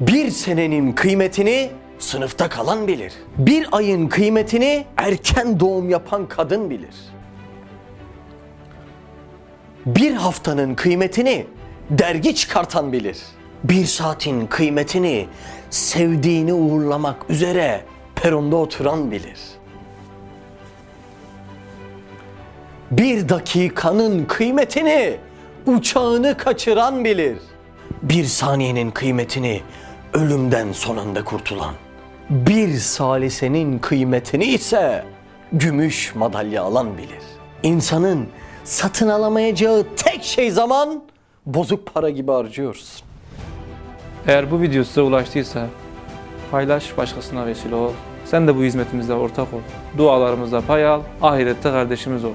Bir senenin kıymetini sınıfta kalan bilir. Bir ayın kıymetini erken doğum yapan kadın bilir. Bir haftanın kıymetini dergi çıkartan bilir. Bir saatin kıymetini sevdiğini uğurlamak üzere peronda oturan bilir. Bir dakikanın kıymetini uçağını kaçıran bilir. Bir saniyenin kıymetini ölümden son anda kurtulan. Bir salisenin kıymetini ise gümüş madalya alan bilir. İnsanın satın alamayacağı tek şey zaman bozuk para gibi harcıyorsun. Eğer bu video size ulaştıysa paylaş başkasına vesile ol. Sen de bu hizmetimizde ortak ol. Dualarımızda pay al, ahirette kardeşimiz ol.